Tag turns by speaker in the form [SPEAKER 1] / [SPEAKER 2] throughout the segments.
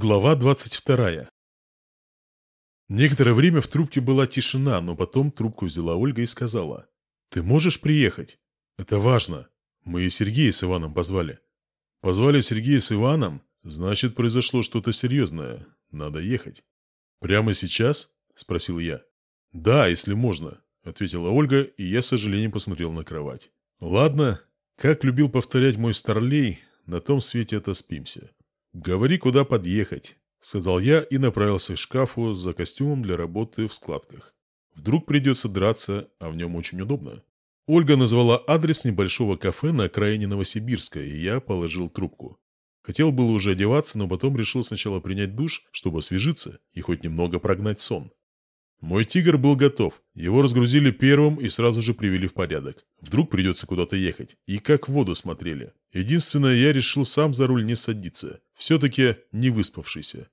[SPEAKER 1] Глава 22. Некоторое время в трубке была тишина, но потом трубку взяла Ольга и сказала. «Ты можешь приехать? Это важно. Мы и Сергея с Иваном позвали». «Позвали Сергея с Иваном? Значит, произошло что-то серьезное. Надо ехать». «Прямо сейчас?» – спросил я. «Да, если можно», – ответила Ольга, и я с сожалением посмотрел на кровать. «Ладно, как любил повторять мой старлей, на том свете отоспимся». «Говори, куда подъехать», — сказал я и направился к шкафу за костюмом для работы в складках. Вдруг придется драться, а в нем очень удобно. Ольга назвала адрес небольшого кафе на окраине Новосибирска, и я положил трубку. Хотел было уже одеваться, но потом решил сначала принять душ, чтобы освежиться и хоть немного прогнать сон. Мой тигр был готов. Его разгрузили первым и сразу же привели в порядок. Вдруг придется куда-то ехать. И как в воду смотрели. Единственное, я решил сам за руль не садиться. Все-таки не выспавшийся.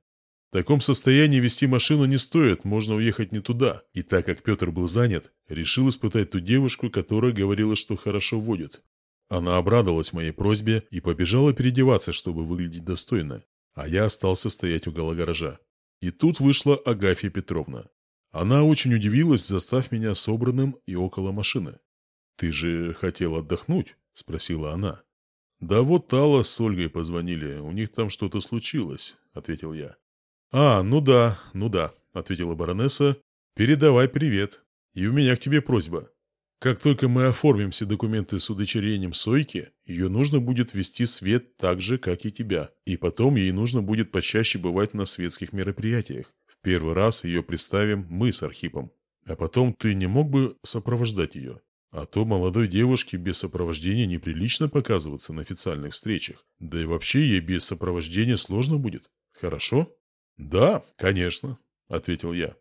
[SPEAKER 1] В таком состоянии вести машину не стоит, можно уехать не туда. И так как Петр был занят, решил испытать ту девушку, которая говорила, что хорошо водит. Она обрадовалась моей просьбе и побежала переодеваться, чтобы выглядеть достойно. А я остался стоять около гаража. И тут вышла Агафья Петровна. Она очень удивилась, застав меня собранным и около машины. «Ты же хотел отдохнуть?» – спросила она. «Да вот Алла с Ольгой позвонили, у них там что-то случилось», – ответил я. «А, ну да, ну да», – ответила баронесса. «Передавай привет. И у меня к тебе просьба. Как только мы оформим все документы с удочерением Сойки, ее нужно будет вести свет так же, как и тебя. И потом ей нужно будет почаще бывать на светских мероприятиях. Первый раз ее представим мы с Архипом. А потом ты не мог бы сопровождать ее? А то молодой девушке без сопровождения неприлично показываться на официальных встречах. Да и вообще ей без сопровождения сложно будет. Хорошо? Да, конечно, ответил я.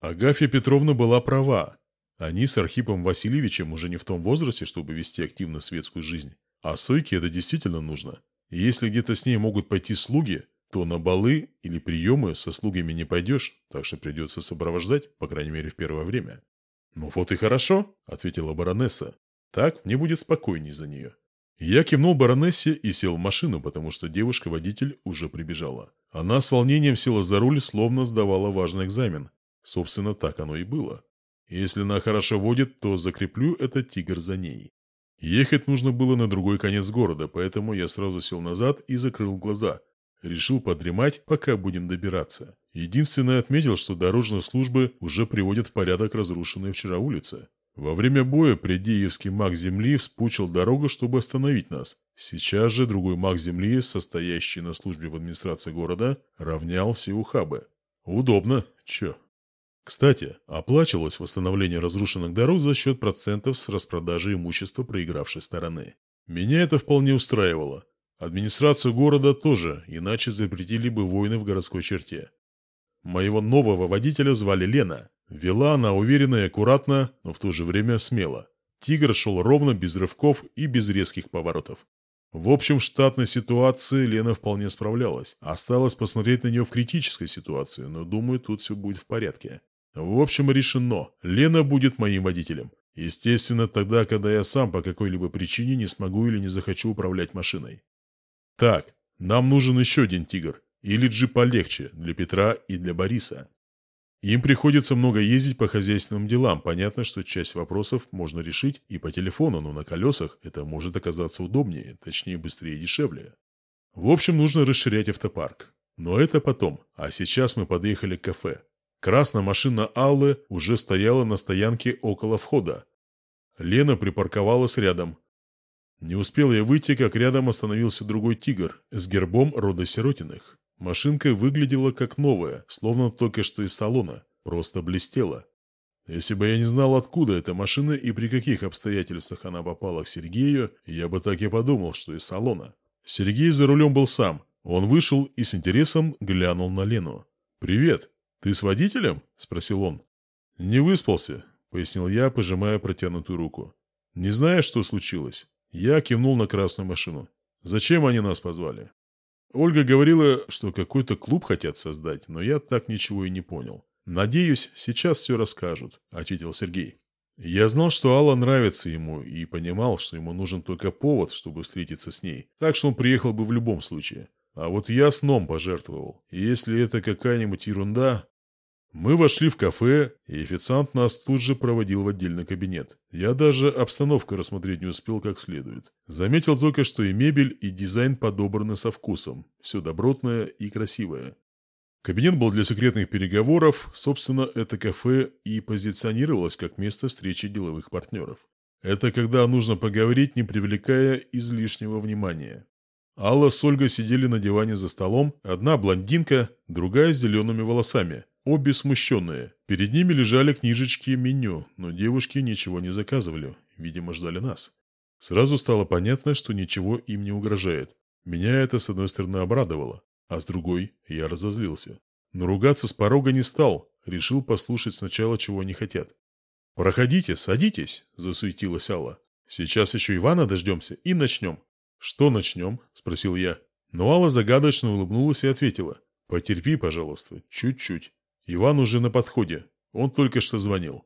[SPEAKER 1] Агафья Петровна была права. Они с Архипом Васильевичем уже не в том возрасте, чтобы вести активно светскую жизнь. А Сойке это действительно нужно. И если где-то с ней могут пойти слуги, то на балы или приемы со слугами не пойдешь, так что придется сопровождать, по крайней мере, в первое время. «Ну вот и хорошо», — ответила баронесса. «Так мне будет спокойней за нее». Я кивнул баронессе и сел в машину, потому что девушка-водитель уже прибежала. Она с волнением села за руль, словно сдавала важный экзамен. Собственно, так оно и было. Если она хорошо водит, то закреплю этот тигр за ней. Ехать нужно было на другой конец города, поэтому я сразу сел назад и закрыл глаза, Решил подремать, пока будем добираться. Единственное отметил, что дорожные службы уже приводят в порядок разрушенные вчера улицы. Во время боя предеевский маг Земли вспучил дорогу, чтобы остановить нас. Сейчас же другой маг Земли, состоящий на службе в администрации города, равнял все ухабы. Удобно, чё. Кстати, оплачивалось восстановление разрушенных дорог за счет процентов с распродажи имущества проигравшей стороны. Меня это вполне устраивало. Администрацию города тоже, иначе запретили бы войны в городской черте. Моего нового водителя звали Лена. Вела она уверенно и аккуратно, но в то же время смело. Тигр шел ровно, без рывков и без резких поворотов. В общем, в штатной ситуации Лена вполне справлялась. Осталось посмотреть на нее в критической ситуации, но думаю, тут все будет в порядке. В общем, решено. Лена будет моим водителем. Естественно, тогда, когда я сам по какой-либо причине не смогу или не захочу управлять машиной. Так, нам нужен еще один тигр. Или джип полегче для Петра и для Бориса. Им приходится много ездить по хозяйственным делам. Понятно, что часть вопросов можно решить и по телефону, но на колесах это может оказаться удобнее, точнее быстрее и дешевле. В общем, нужно расширять автопарк. Но это потом. А сейчас мы подъехали к кафе. Красная машина Аллы уже стояла на стоянке около входа. Лена припарковалась рядом, не успел я выйти, как рядом остановился другой «Тигр» с гербом рода Сиротиных. Машинка выглядела как новая, словно только что из салона, просто блестела. Если бы я не знал, откуда эта машина и при каких обстоятельствах она попала к Сергею, я бы так и подумал, что из салона. Сергей за рулем был сам. Он вышел и с интересом глянул на Лену. «Привет. Ты с водителем?» – спросил он. «Не выспался», – пояснил я, пожимая протянутую руку. «Не знаешь, что случилось?» Я кивнул на красную машину. «Зачем они нас позвали?» Ольга говорила, что какой-то клуб хотят создать, но я так ничего и не понял. «Надеюсь, сейчас все расскажут», — ответил Сергей. Я знал, что Алла нравится ему, и понимал, что ему нужен только повод, чтобы встретиться с ней, так что он приехал бы в любом случае. А вот я сном пожертвовал. И если это какая-нибудь ерунда... Мы вошли в кафе, и официант нас тут же проводил в отдельный кабинет. Я даже обстановку рассмотреть не успел как следует. Заметил только, что и мебель, и дизайн подобраны со вкусом. Все добротное и красивое. Кабинет был для секретных переговоров, собственно, это кафе и позиционировалось как место встречи деловых партнеров. Это когда нужно поговорить, не привлекая излишнего внимания. Алла с Ольгой сидели на диване за столом, одна блондинка, другая с зелеными волосами, обе смущенные. Перед ними лежали книжечки меню, но девушки ничего не заказывали, видимо, ждали нас. Сразу стало понятно, что ничего им не угрожает. Меня это, с одной стороны, обрадовало, а с другой я разозлился. Но ругаться с порога не стал, решил послушать сначала, чего они хотят. «Проходите, садитесь», – засуетилась Алла. «Сейчас еще Ивана дождемся и начнем». «Что начнем?» – спросил я. Но Алла загадочно улыбнулась и ответила. «Потерпи, пожалуйста, чуть-чуть. Иван уже на подходе. Он только что звонил».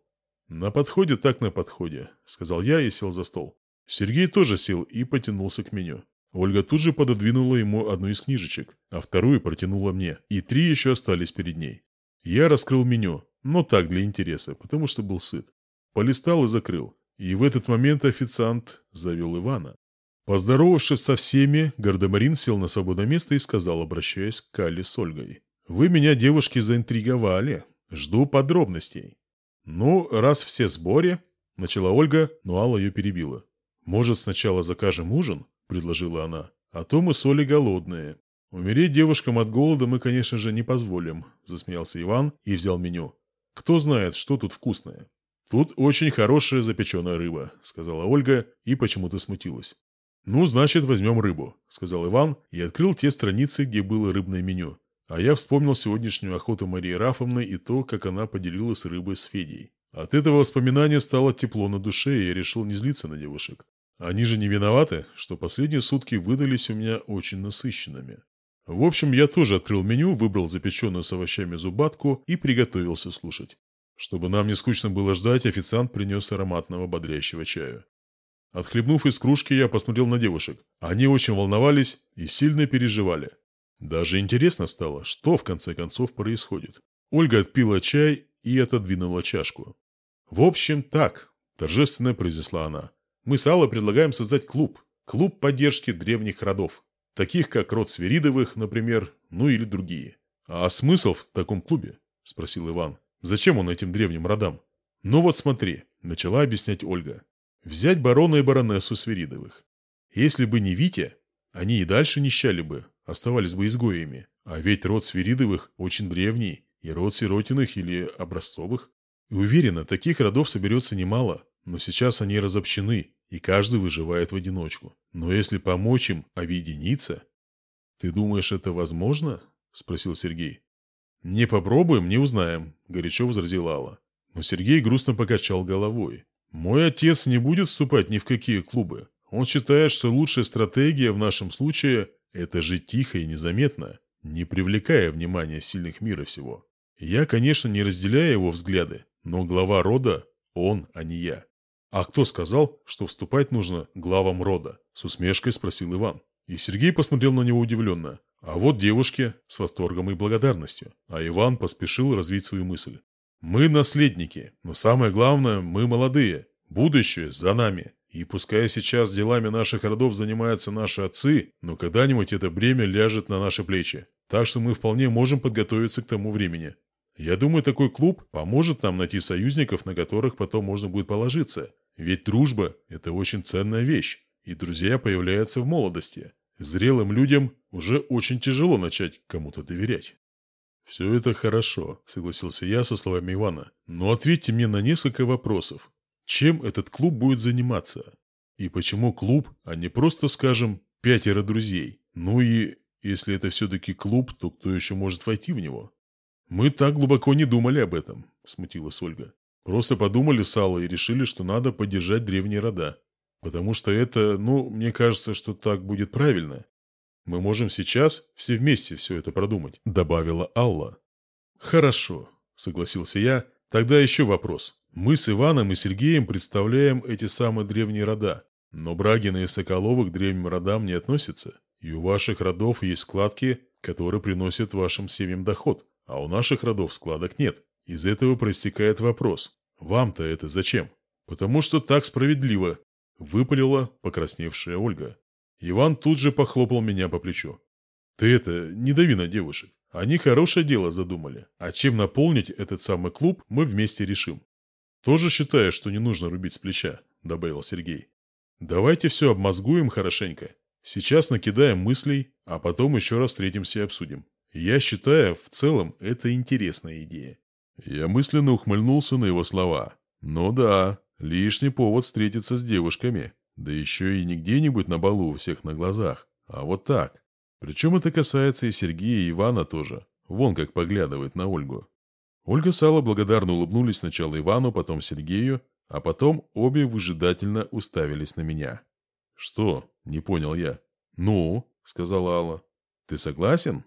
[SPEAKER 1] «На подходе так на подходе», – сказал я и сел за стол. Сергей тоже сел и потянулся к меню. Ольга тут же пододвинула ему одну из книжечек, а вторую протянула мне, и три еще остались перед ней. Я раскрыл меню, но так для интереса, потому что был сыт. Полистал и закрыл. И в этот момент официант завел Ивана. Поздоровавшись со всеми, Гардемарин сел на свободное место и сказал, обращаясь к Калле с Ольгой. «Вы меня, девушки, заинтриговали. Жду подробностей». «Ну, раз все в сборе», — начала Ольга, но Алла ее перебила. «Может, сначала закажем ужин?» — предложила она. «А то мы с Олей голодные». «Умереть девушкам от голода мы, конечно же, не позволим», — засмеялся Иван и взял меню. «Кто знает, что тут вкусное?» «Тут очень хорошая запеченная рыба», — сказала Ольга и почему-то смутилась. «Ну, значит, возьмем рыбу», — сказал Иван и открыл те страницы, где было рыбное меню. А я вспомнил сегодняшнюю охоту Марии Рафовны и то, как она поделилась рыбой с Федей. От этого воспоминания стало тепло на душе, и я решил не злиться на девушек. Они же не виноваты, что последние сутки выдались у меня очень насыщенными. В общем, я тоже открыл меню, выбрал запеченную с овощами зубатку и приготовился слушать. Чтобы нам не скучно было ждать, официант принес ароматного бодрящего чая. Отхлебнув из кружки, я посмотрел на девушек. Они очень волновались и сильно переживали. Даже интересно стало, что в конце концов происходит. Ольга отпила чай и отодвинула чашку. «В общем, так», – торжественно произнесла она. «Мы с Аллой предлагаем создать клуб. Клуб поддержки древних родов. Таких, как род Сверидовых, например, ну или другие». «А смысл в таком клубе?» – спросил Иван. «Зачем он этим древним родам?» «Ну вот смотри», – начала объяснять Ольга. Взять барона и баронессу Свиридовых. Если бы не Витя, они и дальше нищали бы, оставались бы изгоями. А ведь род Свиридовых очень древний, и род Сиротиных или Образцовых. И уверена, таких родов соберется немало, но сейчас они разобщены, и каждый выживает в одиночку. Но если помочь им объединиться... «Ты думаешь, это возможно?» – спросил Сергей. «Не попробуем, не узнаем», – горячо возразила Алла. Но Сергей грустно покачал головой. Мой отец не будет вступать ни в какие клубы. Он считает, что лучшая стратегия в нашем случае – это жить тихо и незаметно, не привлекая внимания сильных мира всего. Я, конечно, не разделяю его взгляды, но глава рода – он, а не я. «А кто сказал, что вступать нужно главам рода?» – с усмешкой спросил Иван. И Сергей посмотрел на него удивленно. А вот девушки с восторгом и благодарностью. А Иван поспешил развить свою мысль. Мы наследники, но самое главное, мы молодые. Будущее за нами. И пускай сейчас делами наших родов занимаются наши отцы, но когда-нибудь это бремя ляжет на наши плечи. Так что мы вполне можем подготовиться к тому времени. Я думаю, такой клуб поможет нам найти союзников, на которых потом можно будет положиться. Ведь дружба – это очень ценная вещь, и друзья появляются в молодости. Зрелым людям уже очень тяжело начать кому-то доверять. «Все это хорошо», — согласился я со словами Ивана. «Но ответьте мне на несколько вопросов. Чем этот клуб будет заниматься? И почему клуб, а не просто, скажем, пятеро друзей? Ну и если это все-таки клуб, то кто еще может войти в него?» «Мы так глубоко не думали об этом», — смутилась Ольга. «Просто подумали с Аллой и решили, что надо поддержать древние рода. Потому что это, ну, мне кажется, что так будет правильно. Мы можем сейчас все вместе все это продумать», — добавила Алла. «Хорошо», — согласился я. «Тогда еще вопрос. Мы с Иваном и Сергеем представляем эти самые древние рода, но Брагины и Соколовы к древним родам не относятся. И у ваших родов есть складки, которые приносят вашим семьям доход, а у наших родов складок нет. Из этого проистекает вопрос. Вам-то это зачем? Потому что так справедливо, выпалила покрасневшая Ольга. Иван тут же похлопал меня по плечу. Ты это, не дави на девушек. Они хорошее дело задумали. А чем наполнить этот самый клуб, мы вместе решим. Тоже считаю, что не нужно рубить с плеча, добавил Сергей. Давайте все обмозгуем хорошенько. Сейчас накидаем мыслей, а потом еще раз встретимся и обсудим. Я считаю, в целом, это интересная идея. Я мысленно ухмыльнулся на его слова. Ну да, лишний повод встретиться с девушками. Да еще и не где-нибудь на балу у всех на глазах, а вот так. Причем это касается и Сергея, и Ивана тоже. Вон как поглядывает на Ольгу. Ольга с Аллой благодарно улыбнулись сначала Ивану, потом Сергею, а потом обе выжидательно уставились на меня. «Что?» – не понял я. «Ну?» – сказала Алла. «Ты согласен?»